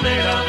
Canada.